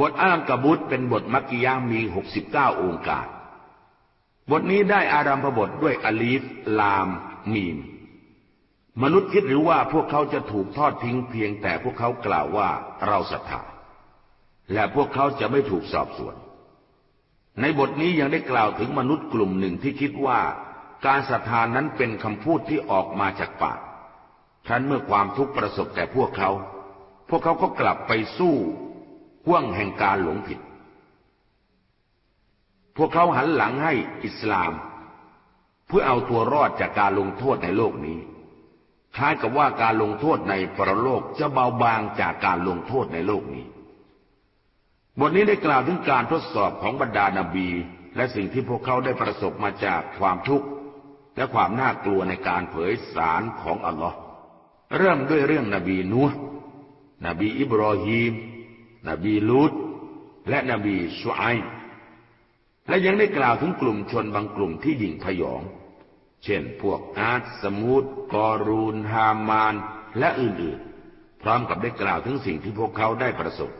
บทอ้างกบุตเป็นบทมักกิยามีหกสิบเก้าองค์การ บทนี้ได้อารัมพบทด้วยอลีฟ ลาม มีม มนุษย์คิดหรือว่าพวกเขาจะถูกทอดทิ้งเพียงแต่พวกเขากล่าวว่าเราศรัทธา และพวกเขาจะไม่ถูกสอบสวน ในบทนี้ยังได้กล่าวถึงมนุษย์กลุ่มหนึ่งที่คิดว่า การศรัทธานั้นเป็นคำพูดที่ออกมาจากปากครั้นเมื่อความทุกข์ประสบแก่พวกเขา พวกเขาก็กลับไปสู้ ห่วงแห่งการหลงผิด พวกเขาหันหลังให้อิสลาม เพื่อเอาตัวรอดจากการลงโทษในโลกนี้ คล้ายกับว่าการลงโทษในปรโลกจะเบาบางจากการลงโทษในโลกนี้ บทนี้ได้กล่าวถึงการทดสอบของบรรดานาบี และสิ่งที่พวกเขาได้ประสบมาจากความทุกข์และความน่ากลัวในการเผยสารของอัลลอฮ์เริ่มด้วยเรื่องนบีนูห์นบีอิบรอฮีม นบีลูดและนบีชูไอและยังได้กล่าวถึงกลุ่มชนบางกลุ่มที่หยิ่งพยอง เช่นพวกอาร์ตสมูดกอรูน ฮามาน และอื่นๆ พร้อมกับได้กล่าวถึงสิ่งที่พวกเขาได้ประสบ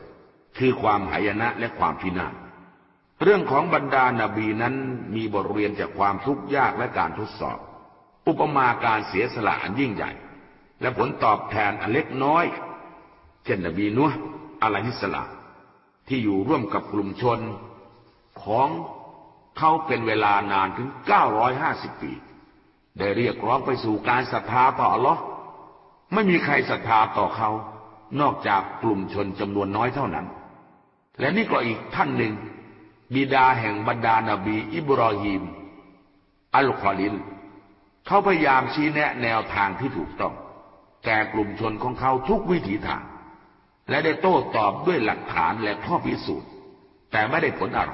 คือความหายนะและความพินาศเรื่องของบรรดานาบีนั้นมีบทเรียนจากความทุกข์ยากและการทดสอบ อุปมาการเสียสละอันยิ่งใหญ่ และผลตอบแทนอันเล็กน้อย เช่นนบีนัว อะลัยฮิสลาที่อยู่ร่วมกับกลุ่มชน ของเขาเป็นเวลานานถึง 950 ปี ได้เรียกร้องไปสู่การศรัทธาต่ออัลลอฮ์ไม่มีใครศรัทธาต่อเขา นอกจากกลุ่มชนจำนวนน้อยเท่านั้น และนี่ก็อีกท่านหนึ่ง บิดาแห่งบรรดานาบี อิบรอฮีมอัลคอลินเขาพยายามชี้แนะแนวทางที่ถูกต้องแก่กลุ่มชนของเขาทุกวิถีทาง และได้โต้ตอบด้วยหลักฐานและข้อพิสูจน์ แต่ไม่ได้ผลอะไร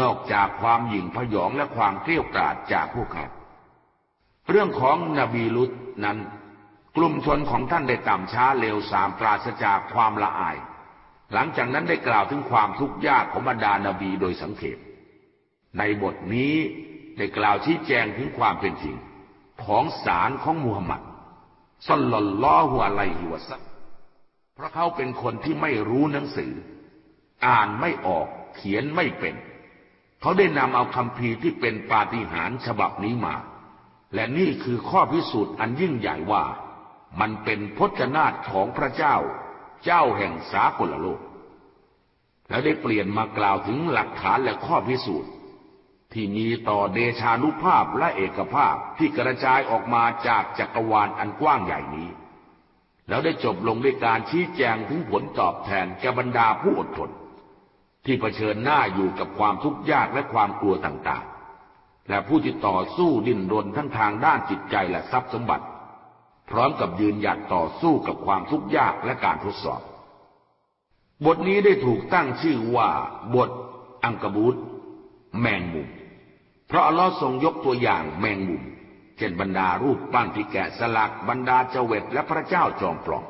นอกจากความหยิ่งพยองและความเกลี้ยกล่อมจากพวกเขา เรื่องของนบีลุตนั้น กลุ่มชนของท่านได้ต่ำช้าเร็วสามปราศจากความละอาย หลังจากนั้นได้กล่าวถึงความทุกข์ยากของบรรดานาบีโดยสังเขปในบทนี้ได้กล่าวชี้แจงถึงความเป็นจริง ของสารของมูฮัมหมัดสัลลัลลอฮุอะลัยฮิวะซัล เพราะเขาเป็นคนที่ไม่รู้หนังสือ อ่านไม่ออก เขียนไม่เป็น เขาได้นำเอาคำพีที่เป็นปาฏิหาริย์ฉบับนี้มา และนี่คือข้อพิสูจน์อันยิ่งใหญ่ว่า มันเป็นพจนาฏของพระเจ้า เจ้าแห่งสากลโลก และได้เปลี่ยนมากล่าวถึงหลักฐานและข้อพิสูจน์ที่มีต่อเดชานุภาพและเอกภาพที่กระจายออกมาจากจักรวาลอันกว้างใหญ่นี้ แล้วได้จบลงด้วยการชี้แจงถึงผลตอบแทนแก่บรรดาผู้อดทน ที่เผชิญหน้าอยู่กับความทุกข์ยากและความกลัวต่างๆ และผู้ที่ต่อสู้ดิ้นรนทั้งทางด้านจิตใจและทรัพย์สมบัติ พร้อมกับยืนหยัดต่อสู้กับความทุกข์ยากและการทดสอบ บทนี้ได้ถูกตั้งชื่อว่าบท อังกบูตแมงมุม เพราะอัลลอฮ์ทรงยกตัวอย่างแมงมุม เช่นบรรดารูปปั้นที่แกะสลักบรรดาเจเวตและพระเจ้าจอมปลอม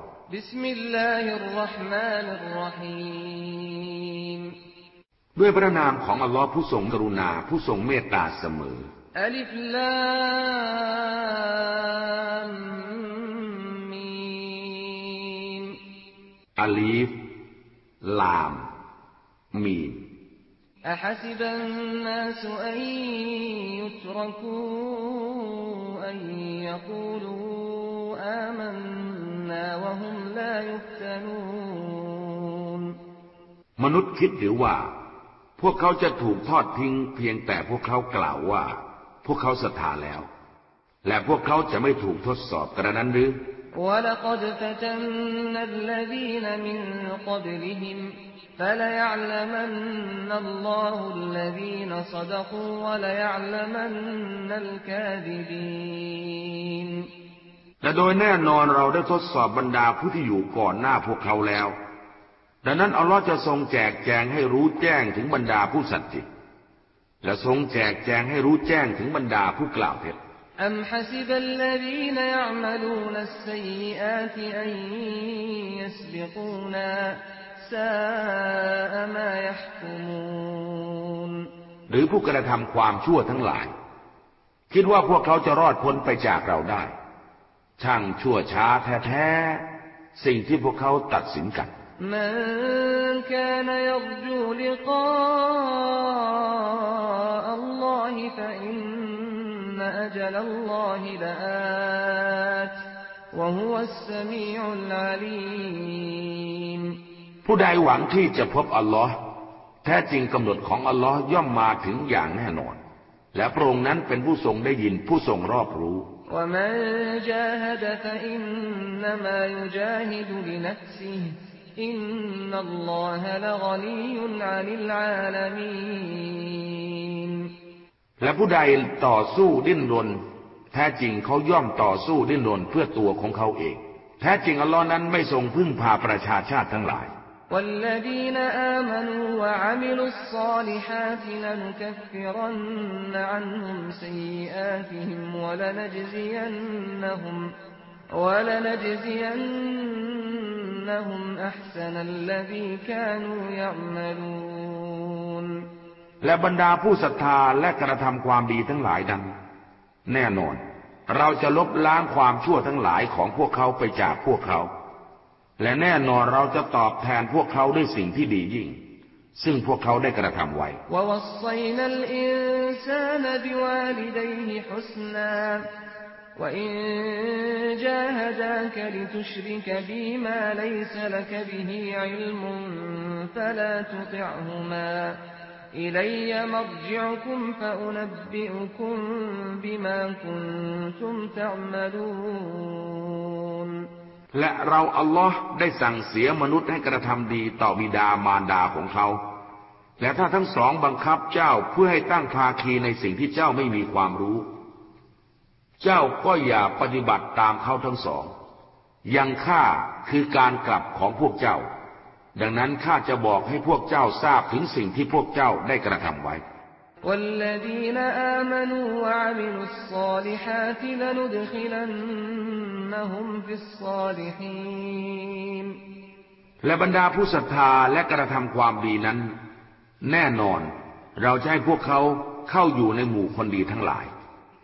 ด้วยพระนามของอัลลอฮ์ผู้ทรงกรุณาผู้ทรงเมตตาเสมออัลิฟลามอลีฟลามมีม أحسب الناس أن يتركوا أن يقولوا آمنا وهم لا يفتنون มนุษย์คิดหรือว่า พวกเขาจะถูกทอดทิ้งเพียงแต่พวกเขากล่าวว่า พวกเขาศรัทธาแล้ว และพวกเขาจะไม่ถูกทดสอบกระนั้นหรือ ولقد فتنا الذين من قبلهم فليعلمن الله الذين صدقوا وليعلمن الكاذبين และโดยแน่นอนเราได้ทดสอบบรรดาผู้ที่อยู่ก่อนหน้าพวกเขาแล้ว ดังนั้นอัลลอฮ์จะทรงแจกแจงให้รู้แจ้งถึงบรรดาผู้สัตย์จริงและทรงแจกแจงให้รู้แจ้งถึงบรรดาผู้กล่าวเท็จ أم حسب الذين يعملون السيئات أن يسبقونا ساء ما يحكمون หรือผู้กระทำความชั่วทั้งหลาย คิดว่าพวกเขาจะรอดพ้นไปจากเราได้ ช่างชั่วช้าแท้ๆสิ่งที่พวกเขาตัดสินกัน من كان يرجو لقاء الله فإن أجل الله لآت وهو السميع العليم ผู้ใดหวังที่จะพบอัลลอฮ์แท้จริงกำหนดของอัลลอฮ์ย่อมมาถึงอย่างแน่นอน และพระองค์นั้นเป็นผู้ทรงได้ยินผู้ทรงรอบรู้ ومن جاهد فإنما يجاهد لنفسه إن الله لغني عن العالمين และผู้ใดต่อสู้ดิ้นรน แท้จริงเขาย่อมต่อสู้ดิ้นรนเพื่อตัวของเขาเอง แท้จริงอัลลอฮ์นั้นไม่ทรงพึ่งพาประชาชาติทั้งหลาย والذين آمنوا وعملوا الصالحات لنكفرن عنهم سيئاتهم ولنجزينهم ولنجزينهم أحسن الذي كانوا يعملون และบรรดาผู้ศรัทธาและกระทำความดีทั้งหลายนั้น แน่นอน เราจะลบล้างความชั่วทั้งหลายของพวกเขาไปจากพวกเขา และแน่นอนเราจะตอบแทนพวกเขาด้วยสิ่งที่ดียิ่ง ซึ่งพวกเขาได้กระทำไว้ ووصينا الإنسان بوالديه حسنا وإن جاهداك لتشرك بي ما ليس لك به علم فلا تطعهما إلي مرجعكم فأنبئكم بما كنتم تعملون และเราอัลลอฮ์ได้สั่งเสียมนุษย์ให้กระทำดีต่อบิดามารดาของเขา และถ้าทั้งสองบังคับเจ้าเพื่อให้ตั้งภาคีในสิ่งที่เจ้าไม่มีความรู้ เจ้าก็อย่าปฏิบัติตามเขาทั้งสอง ยังข้าคือการกลับของพวกเจ้า ดังนั้นข้าจะบอกให้พวกเจ้าทราบถึงสิ่งที่พวกเจ้าได้กระทำไว้ والذين آمنوا وعملوا الصالحات لندخلنهم في الصالحين และบรรดาผู้ศรัทธาและกระทำความดีนั้น แน่นอนเราจะให้พวกเขาเข้าอยู่ในหมู่คนดีทั้งหลาย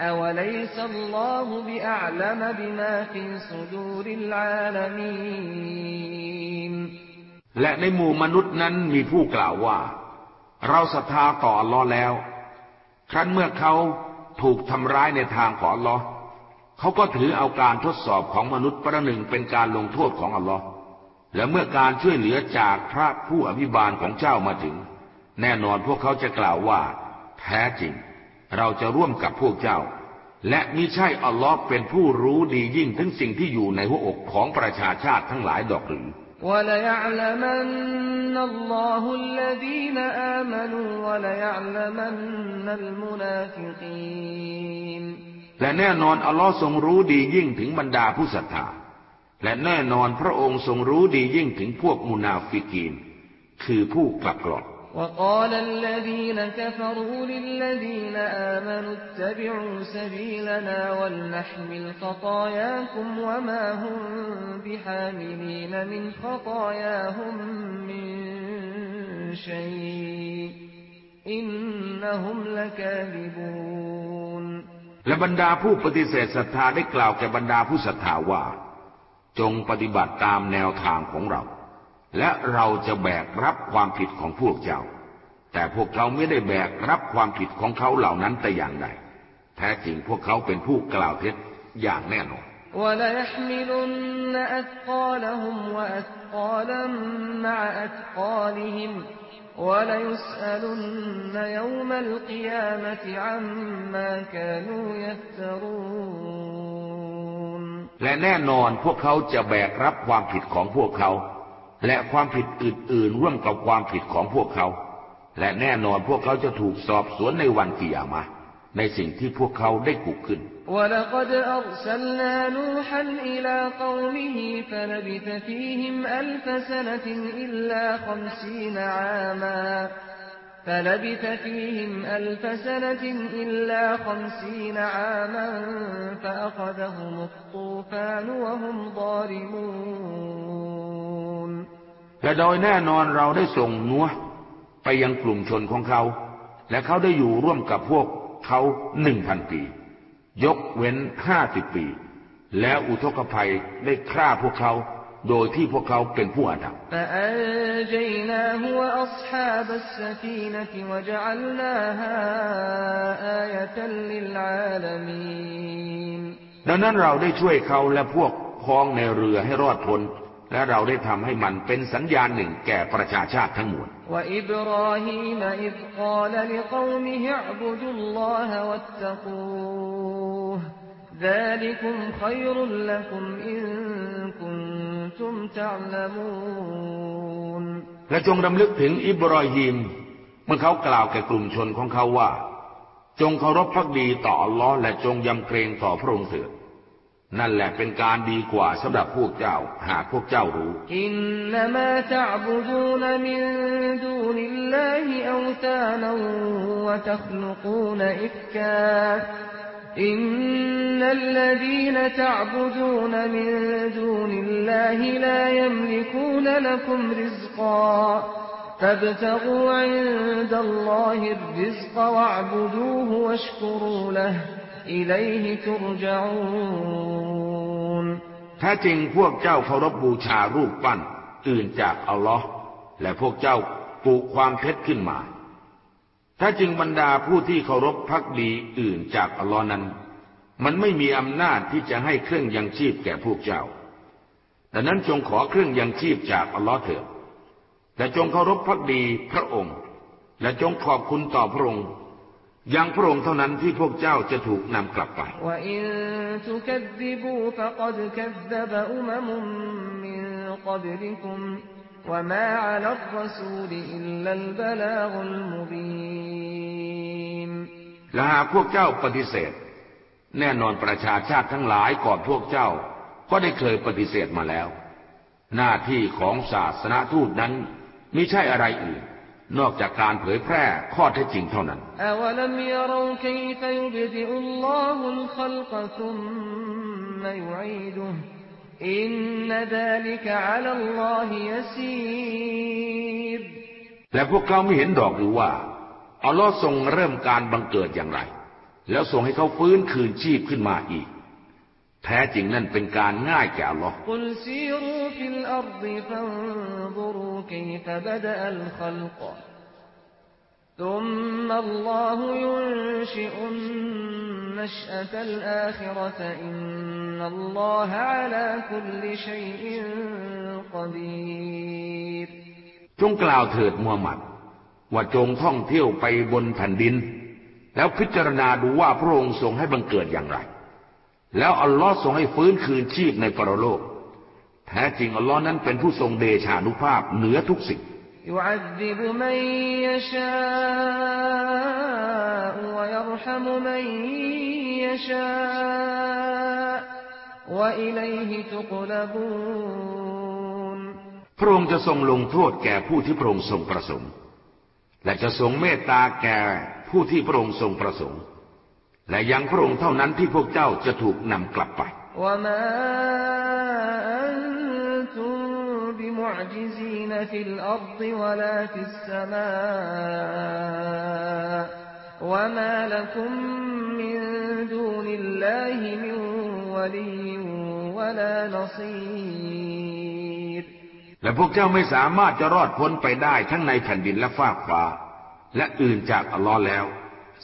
أوليس الله بأعلم بما في صدور العالمين และในหมู่มนุษย์นั้นมีผู้กล่าวว่า เราศรัทธาต่ออัลลอฮ์แล้ว ครั้นเมื่อเขาถูกทำร้ายในทางของอัลลอฮ์เขาก็ถือเอาการทดสอบของมนุษย์ประหนึ่งเป็นการลงโทษของอัลลอฮ์และเมื่อการช่วยเหลือจากพระผู้อภิบาลของเจ้ามาถึง แน่นอนพวกเขาจะกล่าวว่า แท้จริง เราจะร่วมกับพวกเจ้า และมิใช่อัลลอฮ์เป็นผู้รู้ดียิ่งถึงสิ่งที่อยู่ในหัวอกของประชาชาติทั้งหลายดอกหรือและแน่นอนอัลลอฮ์ทรงรู้ดียิ่งถึงบรรดาผู้ศรัทธาและแน่นอนพระองค์ทรงรู้ดียิ่งถึงพวกมุนาฟิกีน คือผู้กลับกลอก وقال الذين كفروا للذين آمنوا اتبعوا سبيلنا ولنحمل خطاياكم وما هم بحاملين من خطاياهم من شيء إنهم لكاذبون และบรรดาผู้ปฏิเสธศรัทธาได้กล่าวแก่บรรดาผู้ศรัทธาว่า จงปฏิบัติตามแนวทางของเรา และเราจะแบกรับความผิดของพวกเจ้า แต่พวกเขาไม่ได้แบกรับความผิดของเขาเหล่านั้นแต่อย่างใด แท้จริงพวกเขาเป็นผู้กล่าวเท็จอย่างแน่นอนและแน่นอนพวกเขาจะแบกรับความผิดของพวกเขา และความผิดอื่นๆร่วมกับความผิดของพวกเขา และแน่นอนพวกเขาจะถูกสอบสวนในวันกิยามะห์ในสิ่งที่พวกเขาได้กุขึ้น ولقد أرسلنا نوحا إلى قومه فلبث فيهم ألف سنة إلا خمسين عاما فلبث فيهم ألف سنة إلا خمسين عاما فأخذهم الطوفان وهم ظالمون และโดยแน่นอนเราได้ส่งนัวไปยังกลุ่มชนของเขา และเขาได้อยู่ร่วมกับพวกเขาหนึ่งพันปี ยกเว้นห้าสิบปี และอุทกภัยได้ฆ่าพวกเขาโดยที่พวกเขาเป็นผู้อาธรรมดังนั้นเราได้ช่วยเขาและพวกพ้องในเรือให้รอดพ้น และเราได้ทำให้มันเป็นสัญญาณหนึ่งแก่ประชาชาติทั้งมวลและจงดำลึกถึงอิบรอฮิมเมื่อเขากล่าวแก่กลุ่มชนของเขาว่า จงเคารพพักดีต่ออัลลอฮ์และจงยำเกรงต่อพระองค์เถิด นั่นแหละเป็นการดีกว่าสำหรับพวกเจ้า หากพวกเจ้ารู้ إنما تعبدون من دون الله أوثانا وتخلقون إفكا إن الذين تعبدون من دون الله لا يملكون لكم رزقا فابتغوا عند الله الرزق واعبدوه واشكروا له อิลัยฮิตุรแท้จริงพวกเจ้าเคารพบบูชารูปปั้น อื่นจากอัลลอฮ์และพวกเจ้าปลูกความเท็จขึ้นมาถ้าจึงบรรดาผู้ที่เคารพพักดีอื่นจากอัลลอฮ์นั้น มันไม่มีอำนาจที่จะให้เครื่องยังชีพแก่พวกเจ้าดังนั้นจงขอเครื่องยังชีพจากอัลลอฮ์เถิดและจงเคารพพักดีพระองค์ และจงขอบคุณต่อพระองค์ ยังพระองค์เท่านั้นที่พวกเจ้าจะถูกนำกลับไป และหากพวกเจ้าปฏิเสธ แน่นอนประชาชาติทั้งหลายก่อนพวกเจ้า ก็ได้เคยปฏิเสธมาแล้ว หน้าที่ของศาสนาทูตนั้นไม่ใช่อะไรอื่น นอกจากการเผยแพร่ข้อเท็จจริงเท่านั้น แต่พวกเขาไม่เห็นดอกหรือว่า อัลลอฮ์ทรงเริ่มการบังเกิดอย่างไร แล้วทรงให้เขาฟื้นคืนชีพขึ้นมาอีก แท้จริงนั่นเป็นการง่ายแก่อัลอฮ์จงกล่าวเถิดมูฮัมหมัด ว่าจงท่องเที่ยวไปบนแผ่นดิน แล้วพิจารณาดูว่าพระองค์ทรงให้บังเกิดอย่างไร แล้วอัลลอฮ์ทรงให้ฟื้นคืนชีพในปรโลก แท้จริงอัลลอฮ์นั้นเป็นผู้ทรงเดชานุภาพเหนือทุกสิ่งพระองค์จะทรงลงโทษแก่ผู้ที่พระองค์ทรงประสงค์ และจะทรงเมตตาแก่ผู้ที่พระองค์ทรงประสงค์ และยังพระองค์เท่านั้นที่พวกเจ้าจะถูกนำกลับไปและพวกเจ้าไม่สามารถจะรอดพ้นไปได้ทั้งในแผ่นดินและฟากฟ้า และอื่นจากอัลลอฮ์แล้ว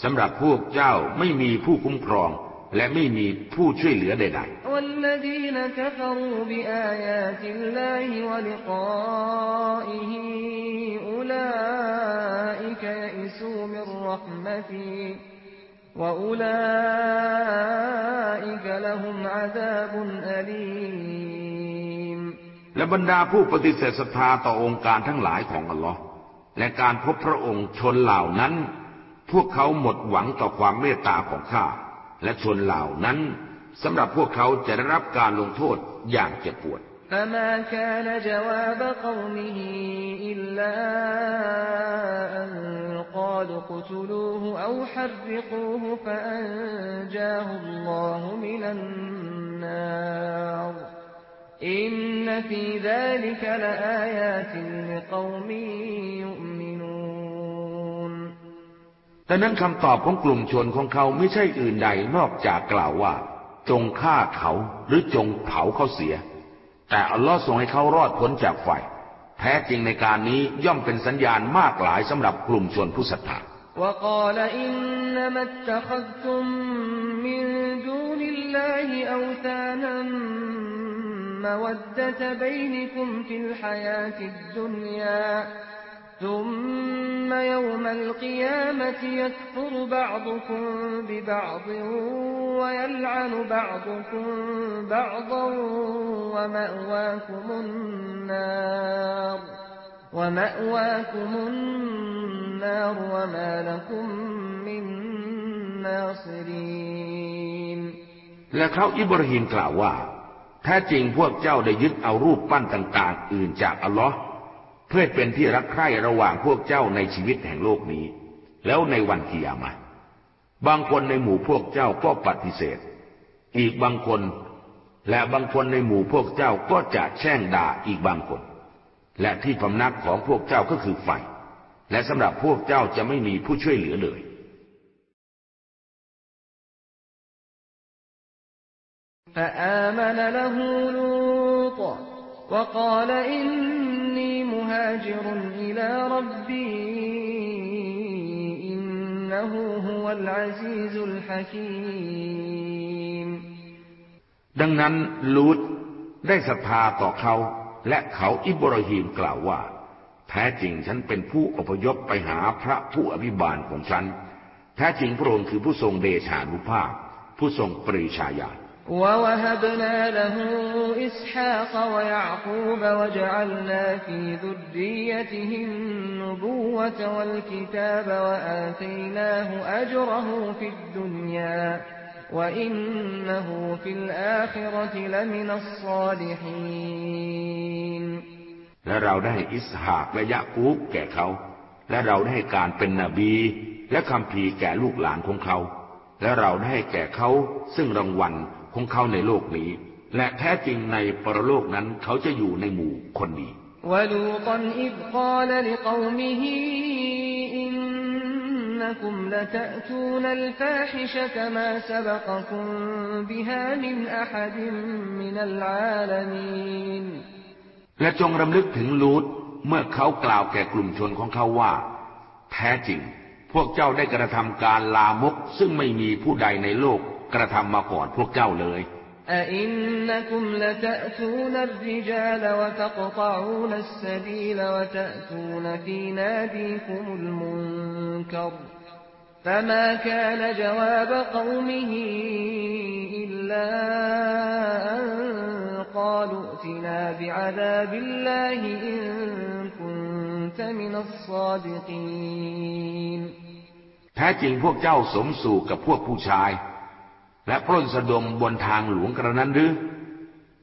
สำหรับพวกเจ้าไม่มีผู้คุ้มครอง และไม่มีผู้ช่วยเหลือใดๆและบรรดาผู้ปฏิเสธศรัทธาต่อองค์การทั้งหลายของอัลลอฮ์และการพบพระองค์ชนเหล่านั้น พวกเขาหมดหวังต่อความเมตตาของข้า และชนเหล่านั้นสำหรับพวกเขาจะได้รับการลงโทษอย่างเจ็บปวด فما كان جواب قومه إلا أن قالوا اقتلوه أو حرقوه فأنجاه الله من النار إن في ذلك لآيات لقوم แต่นั้นคำตอบของกลุ่มชนของเขาไม่ใช่อื่นใดนอกจากกล่าวว่า จงฆ่าเขาหรือจงเผาเขาเสีย แต่อัลลอฮ์ทรงให้เขารอดพ้นจากไฟแท้จริงในการนี้ย่อมเป็นสัญญาณมากหลายสำหรับกลุ่มชนผู้ศรัทธา وقال إنما اتخذتم من دون الله أوثانا مودة بينكم في الحياة الدنيا ثم يوم القيامة يكفر بعضكم ببعض ويلعن بعضكم بعضا ومأواكم النار ومأواكم النار وما لكم من ناصرين และเขาอิบราฮิมกล่าวว่า แท้จริงพวกเจ้าได้ยึดเอารูปปั้นต่างๆ อื่นจากอัลลอฮ์ เพื่อเป็นที่รักใคร่ระหว่างพวกเจ้าในชีวิตแห่งโลกนี้ แล้วในวันกิยามะบางคนในหมู่พวกเจ้าก็ปฏิเสธ อีกบางคน และบางคนในหมู่พวกเจ้าก็จะแช่งด่าอีกบางคน และที่พำนักของพวกเจ้าก็คือไฟ และสำหรับพวกเจ้าจะไม่มีผู้ช่วยเหลือเลย فآمن له لوط وقال إني مهاجر إلى ربي إنه هو العزيز الحكيم ดังนั้นลูตได้ศรัทธาต่อเขา และเขาอิบราฮิมกล่าวว่า แท้จริงฉันเป็นผู้อพยพไปหาพระผู้อภิบาลของฉัน แท้จริงพระองค์คือผู้ทรงเดชานุภาพ ผู้ทรงปรีชาญาณ ووهبنا له إسحاق ويعقوب وجعلنا في ذريته النبوة والكتاب وآتيناه أجره في الدنيا وإنه في الآخرة لمن الصالحين และเราได้อิสหากและยะกูบแก่เขา และเราได้ให้การเป็นนบี และคำพีร์แก่ลูกหลานของเขา และเราได้ให้แก่เขาซึ่งรางวัล ของเขาในโลกนี้ และแท้จริงในปรโลกนั้นเขาจะอยู่ในหมู่คนดีวลูตันอิบกาลลิกวมิฮีอินนักุมลตะตูนัลฟาฮิชะมาสบกคุมบิฮามินอะดมินัลอาลมีนและจงรำลึกถึงลูตเมื่อเขากล่าวแก่กลุ่มชนของเขาว่า แท้จริง พวกเจ้าได้กระทำการลามกซึ่งไม่มีผู้ใดในโลก กระทำมาก่อนพวกเจ้าเลย أئنكم لتأتون الرجال وتقطعون السبيل وتأتون في ناديكم المنكر فما كان جواب قومه إلا أن قالوا ائتنا بعذاب الله إن كنت من الصادقين แท้จริงพวกเจ้าสมสู่กับพวกผู้ชาย และปล้นสะดมบนทางหลวงกระนั้นหรือ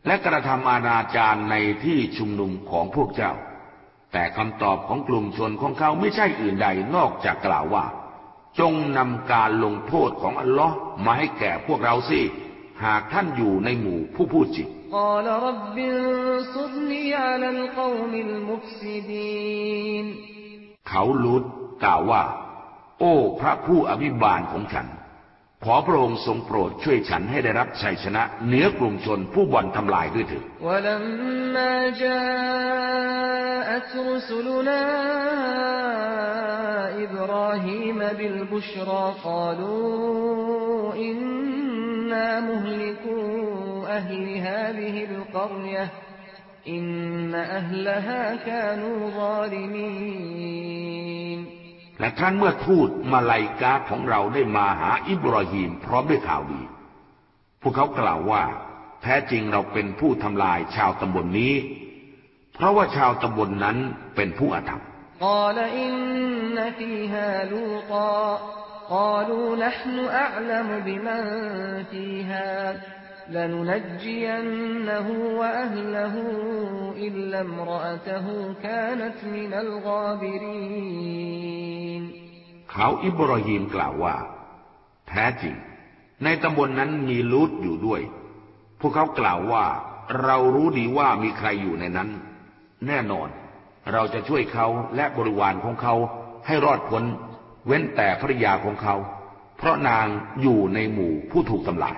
และกระทำอาณาจารในที่ชุมนุมของพวกเจ้า แต่คำตอบของกลุ่มชนของเขาไม่ใช่อื่นใดนอกจากกล่าวว่า จงนำการลงโทษของอัลลอฮ์มาให้แก่พวกเราสิหากท่านอยู่ในหมู่ผู้พูดจิตเขาลุดกล่าวว่า โอ้ พระผู้อภิบาลของฉัน ขอพระองค์ทรงโปรดช่วยฉันให้ได้รับชัยชนะเหนือกลุ่มชนผู้บ่อนทำลายด้วยเถิดอินนอัลลฮะกานูซาลิมี และครั้นเมื่อทูตมาลายกาของเราได้มาหาอิบราฮิมพร้อมด้วยข่าวดี พวกเขากล่าวว่า แท้จริงเราเป็นผู้ทำลายชาวตำบลนนี้ เพราะว่าชาวตำบลนนั้นเป็นผู้อาธรรมกล่าว قالوا نحن أعلم بمن فيها لننجينه وأهله إلا امرأته كانت من الغابرين เขาอิบรอฮีมกล่าวว่า แท้จริง ในตำบลนนั้นมีลูดอยู่ด้วย พวกเขากล่าวว่า เรารู้ดีว่ามีใครอยู่ในนั้น แน่นอน เราจะช่วยเขาและบริวารของเขาให้รอดพ้นเว้นแต่ภรรยาของเขา เพราะนางอยู่ในหมู่ผู้ถูกทำลาย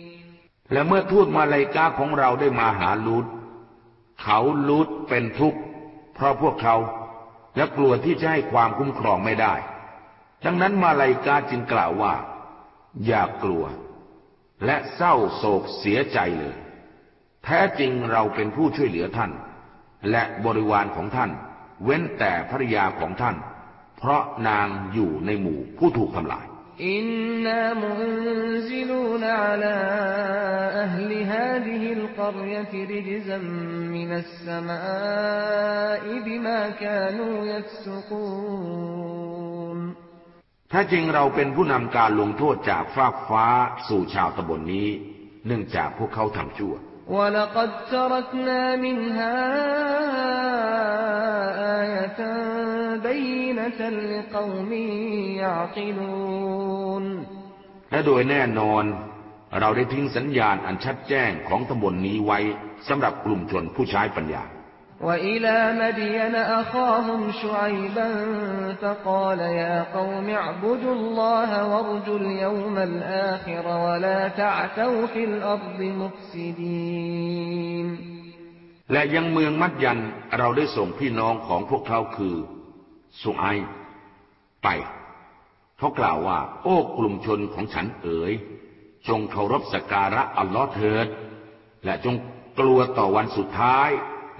และเมื่อทูตมาลายกาของเราได้มาหาลูดเขาลูดเป็นทุกข์เพราะพวกเขาและกลัวที่จะให้ความคุ้มครองไม่ได้ ดังนั้นมาลายกาจึงกล่าวว่า อย่ากลัว และเศร้าโศกเสียใจเลย แท้จริงเราเป็นผู้ช่วยเหลือท่าน และบริวารของท่าน เว้นแต่ภริยาของท่าน เพราะนางอยู่ในหมู่ผู้ถูกทำลาย إنا منزلون على أهل هذه القرية رجزا من السماء بما كانوا يفسقونแท้จริงเราเป็นผู้นำการลงโทษจากฟากฟ้าสู่ชาวตำบลนี้ เนื่องจากพวกเขาทำชั่ว ولقد تركنا منها آية بينة لقوم يعقلون และโดยแน่นอน เราได้ทิ้งสัญญาณอันชัดแจ้งของตำบลนนี้ไว้สำหรับกลุ่มชนผู้ใช้ปัญญา وإلى مدين أخاهم شعيبا فقال يا قوم اعبدوا الله وارجوا اليوم الآخر ولا تعثوا في الأرض مفسدين และยังเมืองมัดยันเราได้ส่งพี่น้องของพวกเขาคือสุไอไป เขากล่าวว่า โอ้กลุ่มชนของฉันเอ๋ย จงเคารพสักการะอัลลอฮ์เถิด และจงกลัวต่อวันสุดท้าย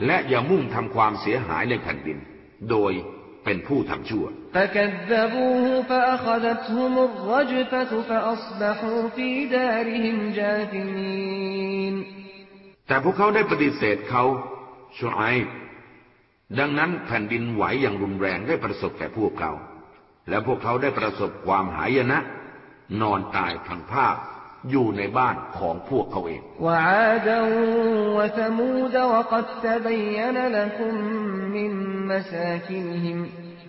และอย่ามุ่งทำความเสียหายในแผ่นดิน โดยเป็นผู้ทำชั่ว แต่พวกเขาได้ปฏิเสธเขาช่วยดังนั้นแผ่นดินไหวอย่างรุนแรงได้ประสบแก่พวกเขา และพวกเขาได้ประสบความหายนะ นอนตายพังภาค อยู่ในบ้านของพวกเขาเอง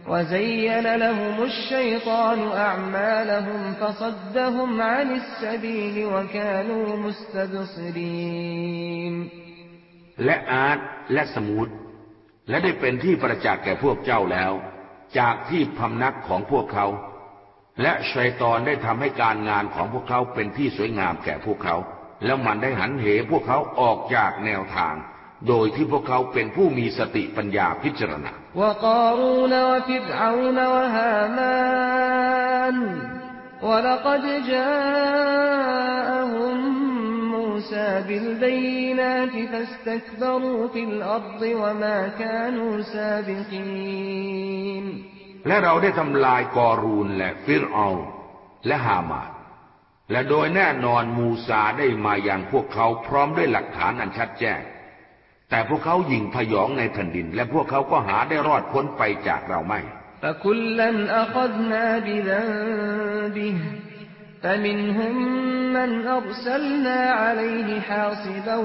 وزين لهم الشيطان أعمالهم فصدهم عن السبيل وكانوا مستبصرين และอาร์ตและสมุดและได้เป็นที่ประจักษ์แก่พวกเจ้าแล้ว จากที่พำนักของพวกเขา และชัยตอนได้ทำให้การงานของพวกเขาเป็นที่สวยงามแก่พวกเขา แล้วมันได้หันเหพวกเขาออกจากแนวทาง โดยที่พวกเขาเป็นผู้มีสติปัญญาพิจารณาและ بالبينات فاستكبروا في الأرض وما كانوا سابقين และเราได้ทำลายกอรูนและฟิรเอาและฮามาดและโดยแน่นอนมูซาได้มาอย่างพวกเขาพร้อมด้วยหลักฐานอันชัดแจ้ง แต่พวกเขายิงพยองในแผ่นดิน และพวกเขาก็หาได้รอดพ้นไปจากเราไม่ فمنهم من أرسلنا عليه حاصبا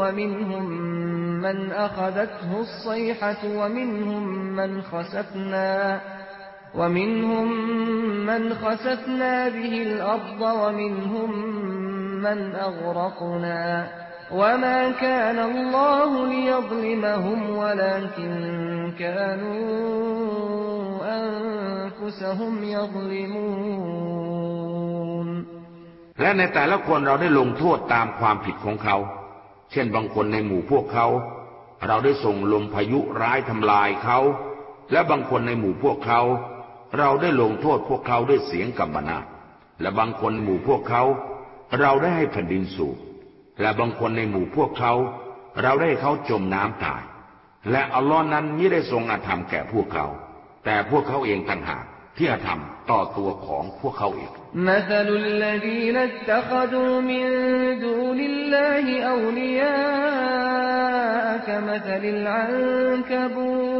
ومنهم من أخذته الصيحة ومنهم من خسفنا ومنهم من خسفنا به الأرض ومنهم من أغرقنا وما كان الله ليظلمهم ولكن كانوا أنفسهم يظلمون และในแต่ละคนเราได้ลงโทษตามความผิดของเขา เช่นบางคนในหมู่พวกเขา เราได้ส่งลมพายุร้ายทำลายเขา และบางคนในหมู่พวกเขา เราได้ลงโทษพวกเขาด้วยเสียงกัมนาและบางคนหมู่พวกเขา เราได้ให้แผ่นดินสูบและบางคนในหมู่พวกเขา เราได้ให้เขาจมน้ำตาย และอัลลอฮ์นั้นไม่ได้ทรงอาธรรมแก่พวกเขา แต่พวกเขาเองต่างหากที่อาธรรมต่อตัวของพวกเขาเองมัทลุลลดีนัตคดูมินดูนิลลาฮิอวลิยาอะกะมัลิลอันกบู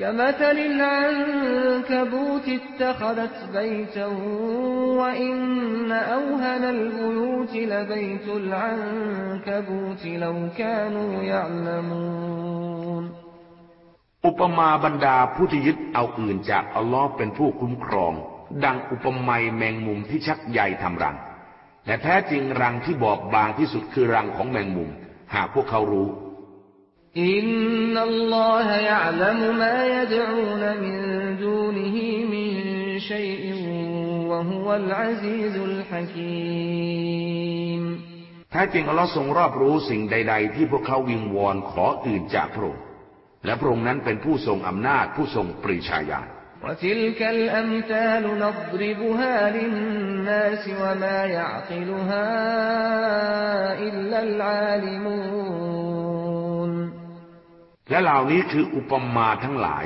كمثل العنكبوت اتخذت بيتا وإن أوهن البيوت لبيت العنكبوت لو كانوا يعلمون อุปมาบรรดาผู้ที่ยึดเอาอื่นจากอัลลอฮ์เป็นผู้คุ้มครอง ดังอุปมาแมงมุมที่ชักใยทำรัง และแท้จริงรังที่บอบบางที่สุดคือรังของแมงมุม หากพวกเขารู้ อินนัลลอฮะยะลัมมายดอูนมินดูนิฮิมินชัยอินวะฮุวัลอาซีซุลฮะกีมแท้จริงอัลลอฮ์ทรงรอบรู้สิ่งใด ๆ ที่พวกเขาวิงวอนขออื่นจากพระองค์และพระองค์นั้นเป็นผู้ทรงอำนาจผู้ทรงปริชาญาณ وتلك الأمثال نضربها للناس وما يعقلها إلا العالمون และเหล่านี้คืออุปมาทั้งหลาย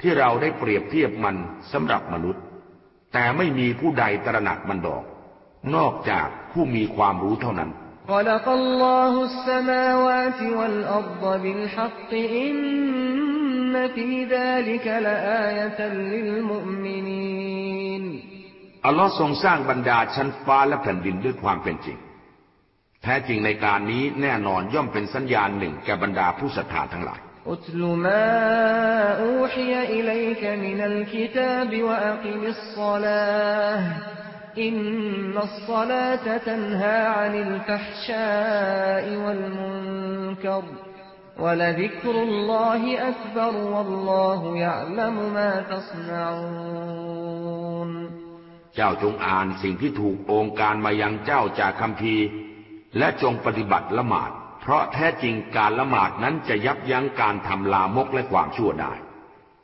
ที่เราได้เปรียบเทียบมันสำหรับมนุษย์ แต่ไม่มีผู้ใดตระหนักมันดอก นอกจากผู้มีความรู้เท่านั้นอัลลอฮ์ทรงสร้างบรรดาชั้นฟ้าและแผ่นดินด้วยความเป็นจริง แท้จริงในการนี้แน่นอนย่อมเป็นสัญญาณหนึ่งแก่บรรดาผู้ศรัทธาทั้งหลาย أتل ما أوحي إليك من الكتاب وأقم الصلاة إن الصلاة تنهى عن الفحشاء والمنكر ولذكر الله أكبر والله يعلم ما تصنعون เจ้าจงอ่านสิ่งที่ถูกองค์การมายังเจ้าจากคำพีและจงปฏิบัติละหมาด เพราะแท้จริงการละหมาดนั้นจะยับยั้งการทำลามกและความชั่วได้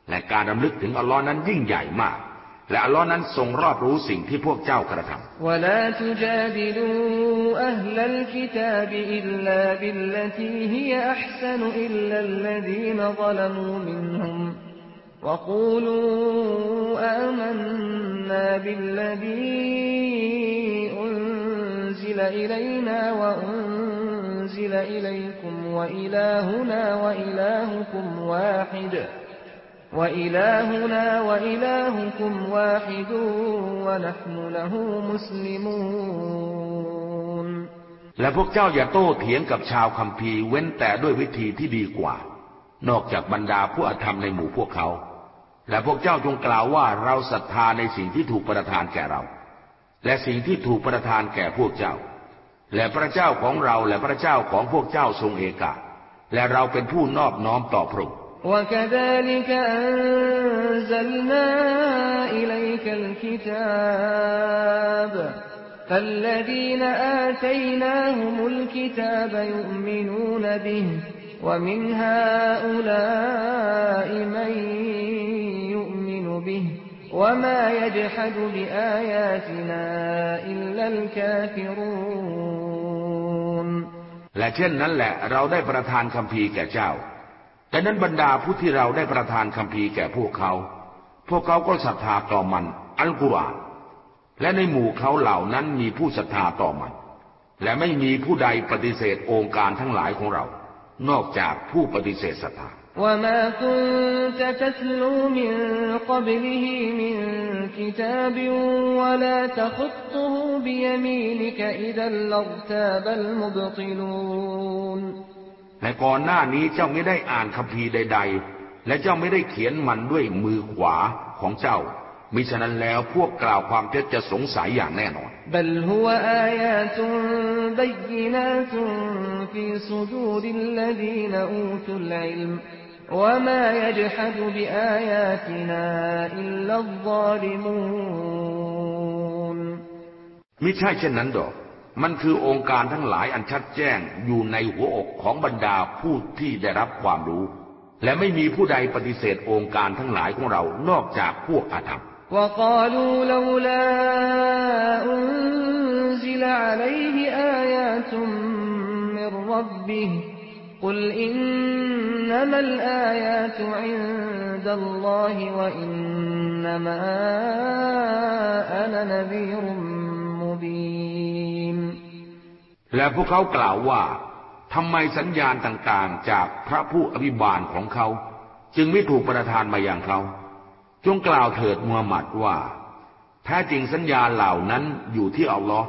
และการรำลึกถึงอัลลอฮ์นั้นยิ่งใหญ่มากและอัลลอฮ์นั้นทรงรอบรู้สิ่งที่พวกเจ้ากระทำและ وقولوا آمنا بالذي أنزل إلينا وأنزل إليكم وإلهنا وإلهكم واحد وإلهنا وإلهكم واحد ونحن له مسلمون และพวกเจ้าอย่าโต้เถียงกับชาวคัมภีร์เว้นแต่ด้วยวิธีที่ดีกว่า นอกจากบรรดาผู้อธรรมในหมู่พวกเขา และพวกเจ้าจงกล่าวว่าเราศรัทธาในสิ่งที่ถูกประทานแก่เรา และสิ่งที่ถูกประทานแก่พวกเจ้า และพระเจ้าของเราและพระเจ้าของพวกเจ้าทรงเอกะและเราเป็นผู้นอบน้อมต่อพระองค์ وكذلك أنزلنا إليك الكتاب فالذين آتيناهم الكتاب يؤمنون به ومن هؤلاء من يؤمن به และเช่นนั้นแหละเราได้ประทานคำพีแก่เจ้า แต่นั้นบรรดาผู้ที่เราได้ประทานคำพีแก่พวกเขา พวกเขาก็ศรัทธาต่อมัน อัลกุรอานและในหมู่เขาเหล่านั้นมีผู้ศรัทธาต่อมัน และไม่มีผู้ใดปฏิเสธองค์การทั้งหลายของเรา นอกจากผู้ปฏิเสธศรัทธา وما كنت تتلو من قبله من كتاب ولا تخطه بيمينك إذا لارتاب المبطلون และก่อนหน้านี้เจ้าไม่ได้อ่านคัมภีร์ใด ๆ และเจ้าไม่ได้เขียนมันด้วยมือขวาของเจ้า มิฉะนั้นแล้วพวกกล่าวความเท็จจะสงสัยอย่างแน่นอนมิ ใช่เช่นนั้นดอกมันคือองค์การทั้งหลายอันชัดแจ้งอยู่ในหัวอกของบรรดาผู้ที่ได้รับความรู้ และไม่มีผู้ใดปฏิเสธองค์การทั้งหลายของเรานอกจากพวกอาธรรม وقالوا لولا أنزل عليه آيات من ربه قل إنما الآيات عند الله وإن إنما أنا نذير مبين และพวกเขากล่าวว่าทำไมสัญญาณต่างๆ จากพระผู้อภิบาลของเขา จึงไม่ถูกประทานมาอย่างเขา จงกล่าวเถิดมูฮัมหมัดว่าแท้จริงสัญญาเหล่านั้นอยู่ที่อัลลอฮ์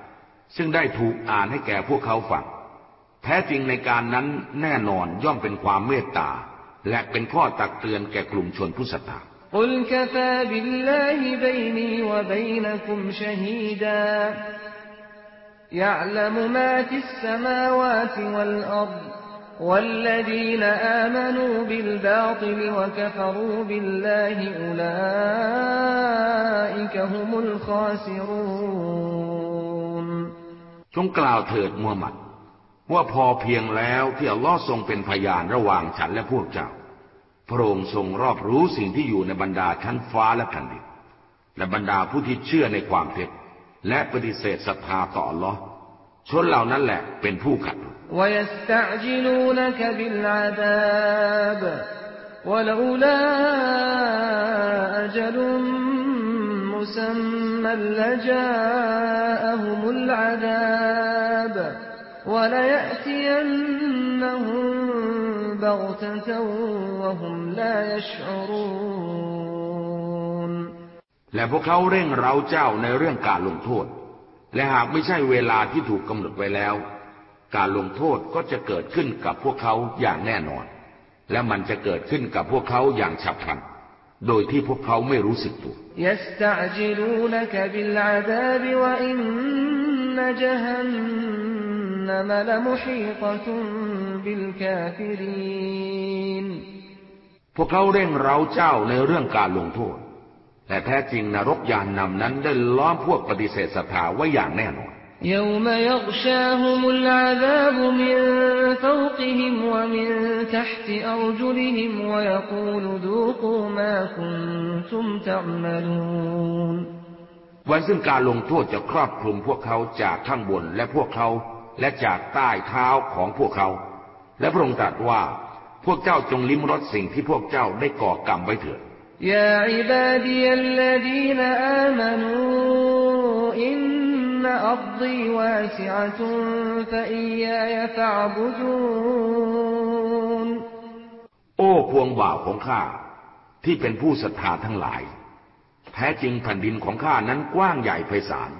ซึ่งได้ถูกอ่านให้แก่พวกเขาฟังแท้จริงในการนั้นแน่นอนย่อมเป็นความเมตตา และเป็นข้อตักเตือนแก่กลุ่มชนผู้ศรัทธา قل كفى بالله بيني وبينكم شهيدا يعلم ما في السماوات والأرض والذين آمنوا بالباطل وكفروا بالله أولئك هم الخاسرون จงกล่าวเถิดมูฮัมหมัด ว่าพอเพียงแล้วที่อัลลอฮ์ทรงเป็นพยานระหว่างฉันและพวกเจ้า พระองค์ทรงรอบรู้สิ่งที่อยู่ในบรรดาชั้นฟ้าและแผ่นดินและบรรดาผู้ที่เชื่อในความเท็จและปฏิเสธศรัทธาต่ออัลลอฮ์ชนเหล่านั้นแหละเป็นผู้ขัดว مسمى لجاءهم العذاب وليأتينهم بغتة وهم لا يشعرون และพวกเขาเร่งเร้าเจ้าในเรื่องการลงโทษ และหากไม่ใช่เวลาที่ถูกกำหนดไว้แล้ว การลงโทษก็จะเกิดขึ้นกับพวกเขาอย่างแน่นอน และมันจะเกิดขึ้นกับพวกเขาอย่างฉับพลัน โดยที่พวกเขาไม่รู้สึกตัวพวกเขาเร่งเร้าเจ้าในเรื่องการลงโทษ แต่แท้จริงนรกยานนำนั้นได้ล้อมพวกปฏิเสธศรัทธาไว้อย่างแน่นอน يوم يغشاهم العذاب من فوقهم ومن تحت أرجلهم ويقول ذوقوا ما كنتم تعملون วันซึ่งการลงโทษจะครอบคลุมพวกเขาจากข้างบนและพวกเขาและจากใต้เท้าของพวกเขา และพระองค์ตรัสว่า พวกเจ้าจงลิ้มรสสิ่งที่พวกเจ้าได้ก่อกรรมไว้เถิด يا عبادي الذين آمنوا إن أرضي واسعة فإياي فاعبدون โอ้พวงบ่าวของข้าที่เป็นผู้ศรัทธาทั้งหลาย แท้จริงแผ่นดินของข้านั้นกว้างใหญ่ไพศาล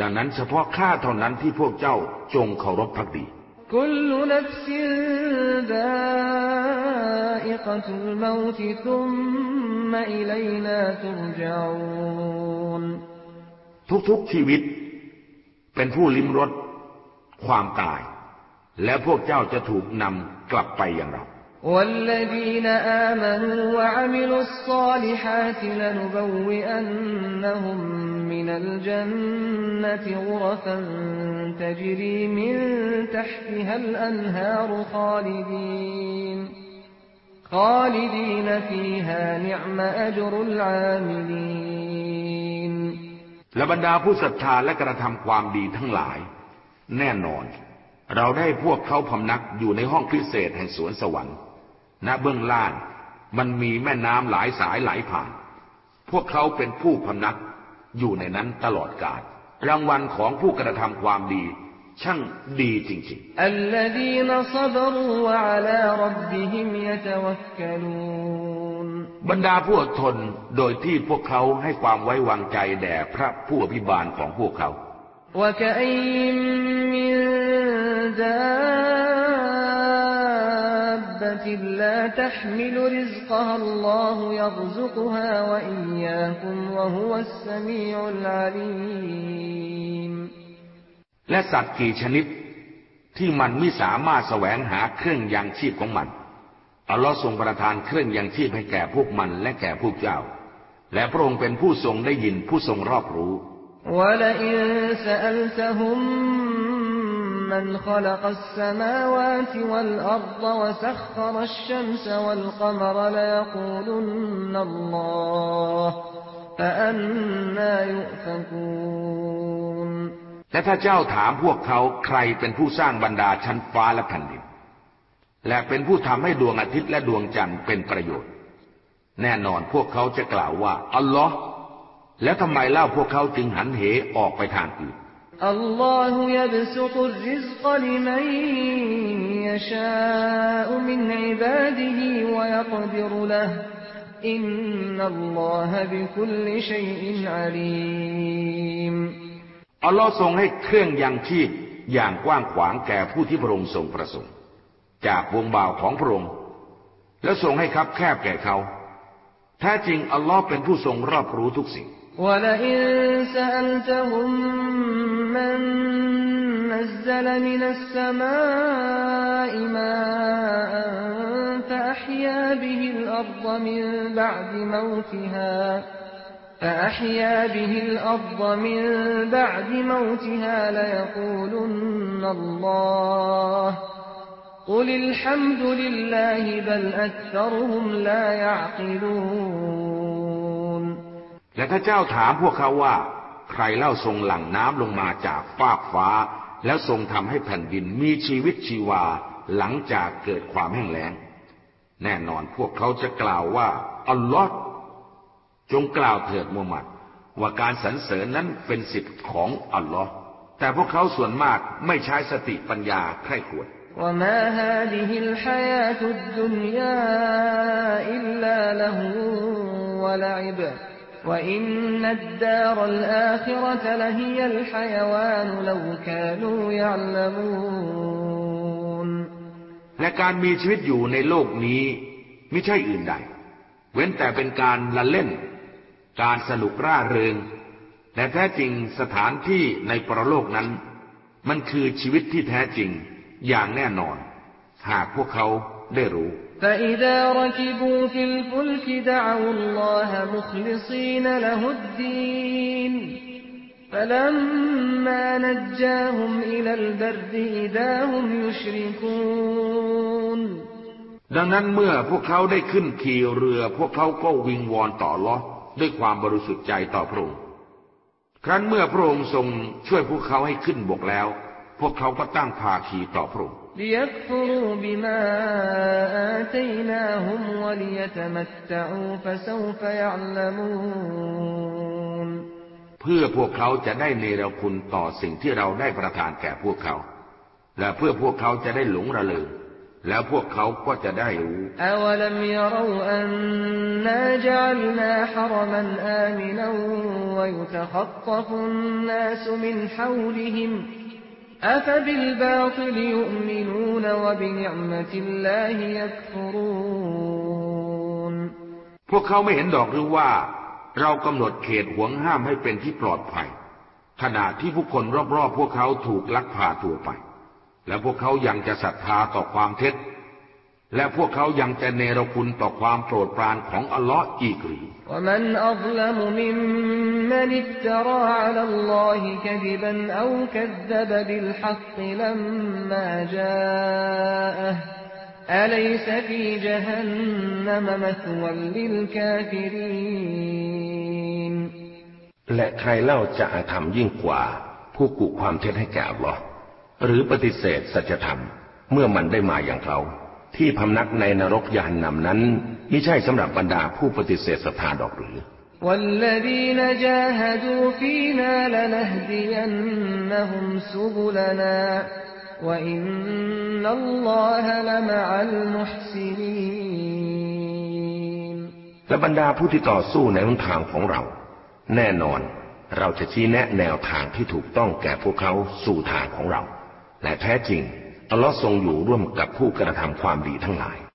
ดังนั้นเฉพาะข้าเท่านั้นที่พวกเจ้าจงเคารพพักดี كل نفس ذائقة الموت ثم إلينا ترجعون ทุกๆชีวิต เป็นผู้ลิ้มรสความตาย และพวกเจ้าจะถูกนำกลับไปอย่างเรา والذين آمنوا وعملوا الصالحات لنبوئنهم من الجنة غرفا تجري من تحتها الأنهار خالدين خالدين فيها نعم أجر العاملين และบรรดาผู้ศรัทธาและกระทำความดีทั้งหลาย แน่นอน เราได้พวกเขาพำนักอยู่ในห้องพิเศษแห่งสวนสวรรค์ ณเบื้องล่างมันมีแม่น้ำหลายสายไหลผ่าน พวกเขาเป็นผู้พำนักอยู่ในนั้นตลอดกาลรางวัลของผู้กระทำความดี ช่างดีจริง الذين صبروا وعلى ربهم يتوكلون ๆ บรรดาผู้อดทนโดยที่พวกเขาให้ความไว้วางใจแด่พระผู้อภิบาลของพวกเขา وكأين من دابة لا تحمل رزقها الله يرزقها وإياكم وهو السميع العليم และสัตว์กี่ชนิดที่มันไม่สามารถแสวงหาเครื่องยังชีพของมัน อัลลอฮ์ทรงประทานเครื่องยังชีพให้แก่พวกมันและแก่พวกเจ้า และพระองค์เป็นผู้ทรงได้ยินผู้ทรงรอบรู้ خلق السماوات والأرض وسخر الشمس والقمر ليقولن الله فأنا يؤفكون และถ้าเจ้าถามพวกเขาใครเป็นผู้สร้างบรรดาชั้นฟ้าและแผ่นดิน และเป็นผู้ทำให้ดวงอาทิตย์และดวงจันทร์เป็นประโยชน์ แน่นอนพวกเขาจะกล่าวว่า อัลลอฮ์แล้วทำไมเล่าพวกเขาจึงหันเหออกไปทางอื่น الله يبسط الرزق لمن يشاء من عباده ويقدر له إن الله بكل شيء عليم อัลลอฮ์ทรงให้เครื่องยังชีพอย่างกว้างขวางแก่ผู้ที่พระองค์ทรงประสงค์ จากวงบ่าวของพระองค์และทรงให้คับแคบแก่เขา แท้จริงอัลลอฮ์เป็นผู้ทรงรอบรู้ทุกสิ่ง ولئن سألتهم من نزل من السماء ماء فأحيا به الأرض من بعد موتها فأحيا به الأرض من بعد موتها ليقولن الله قل الحمد لله بل أكثرهم لا يعقلون และถ้าเจ้าถามพวกเขาว่า ใครเล่าทรงหลั่งน้ำลงมาจากฟากฟ้า แล้วทรงทำให้แผ่นดินมีชีวิตชีวาหลังจากเกิดความแห้งแล้ง แน่นอนพวกเขาจะกล่าวว่า อัลลอฮ์ จงกล่าวเถิดมูฮัมหมัด ว่าการสรรเสริญนั้นเป็นสิทธิ์ของอัลลอฮ์แต่พวกเขาส่วนมากไม่ใช้สติปัญญาใคร่ควรและการมีชีวิตอยู่ในโลกนี้ ไม่ใช่อื่นใด เว้นแต่เป็นการละเล่น การสนุกร่าเริง และแท้จริงสถานที่ในปรโลกนั้น มันคือชีวิตที่แท้จริงอย่างแน่นอน หากพวกเขาได้รู้ فإذا ركبوا في الفلك دعوا الله مخلصين له الدين فلما نجاهم إلى البر إذا هم يشركون ดังนั้นเมื่อพวกเขาได้ขึ้นขี่เรือ พวกเขาก็วิงวอนต่อลอ ด้วยความบริสุทธิ์ใจต่อพระองค์ ครั้นเมื่อพระองค์ทรงช่วยพวกเขาให้ขึ้นบกแล้ว พวกเขาก็ตั้งภาคีต่อพระองค์เพื่อพวกเขาจะได้เนรคุณต่อสิ่งที่เราได้ประทานแก่พวกเขา และเพื่อพวกเขาจะได้หลงระเริง แล้วพวกเขาก็จะได้รู้ أولم يروا أنا جعلنا حرما آمنا ويتخطف الناس من حولهم أفبالباطل يؤمنون وبنعمة الله يكفرون พวกเขาไม่เห็นดอกหรือว่า เรากำหนดเขตห่วงห้ามให้เป็นที่ปลอดภัย ขณะที่ผู้คนรอบๆ พวกเขาถูกลักพาตัวไป และพวกเขายังจะศรัทธาต่อความเท็จ และพวกเขายังจะเนรคุณต่อความโปรดปรานของอัลลอฮ์อีกหรือและใครเล่าจะอาธรรมยิ่งกว่า ผู้กุความเท็จให้แก่อัลลอฮ์ หรือปฏิเสธสัจธรรม เมื่อมันได้มาอย่างเขา ที่พำนักในนรกยานนำนั้นไม่ใช่สำหรับบรรดาผู้ปฏิเสธศรัทธาดอกหรือ والذين جاهدوا فينا لنهدينهم سبلنا وإن الله لمع المحسنين และบรรดาผู้ที่ต่อสู้ในหนทางของเรา แน่นอนเราจะชี้แนะแนวทางที่ถูกต้องแก่พวกเขาสู่ทางของเรา และแท้จริงอัลลอฮ์ทรงอยู่ร่วมกับผู้กระทำความดีทั้งหลาย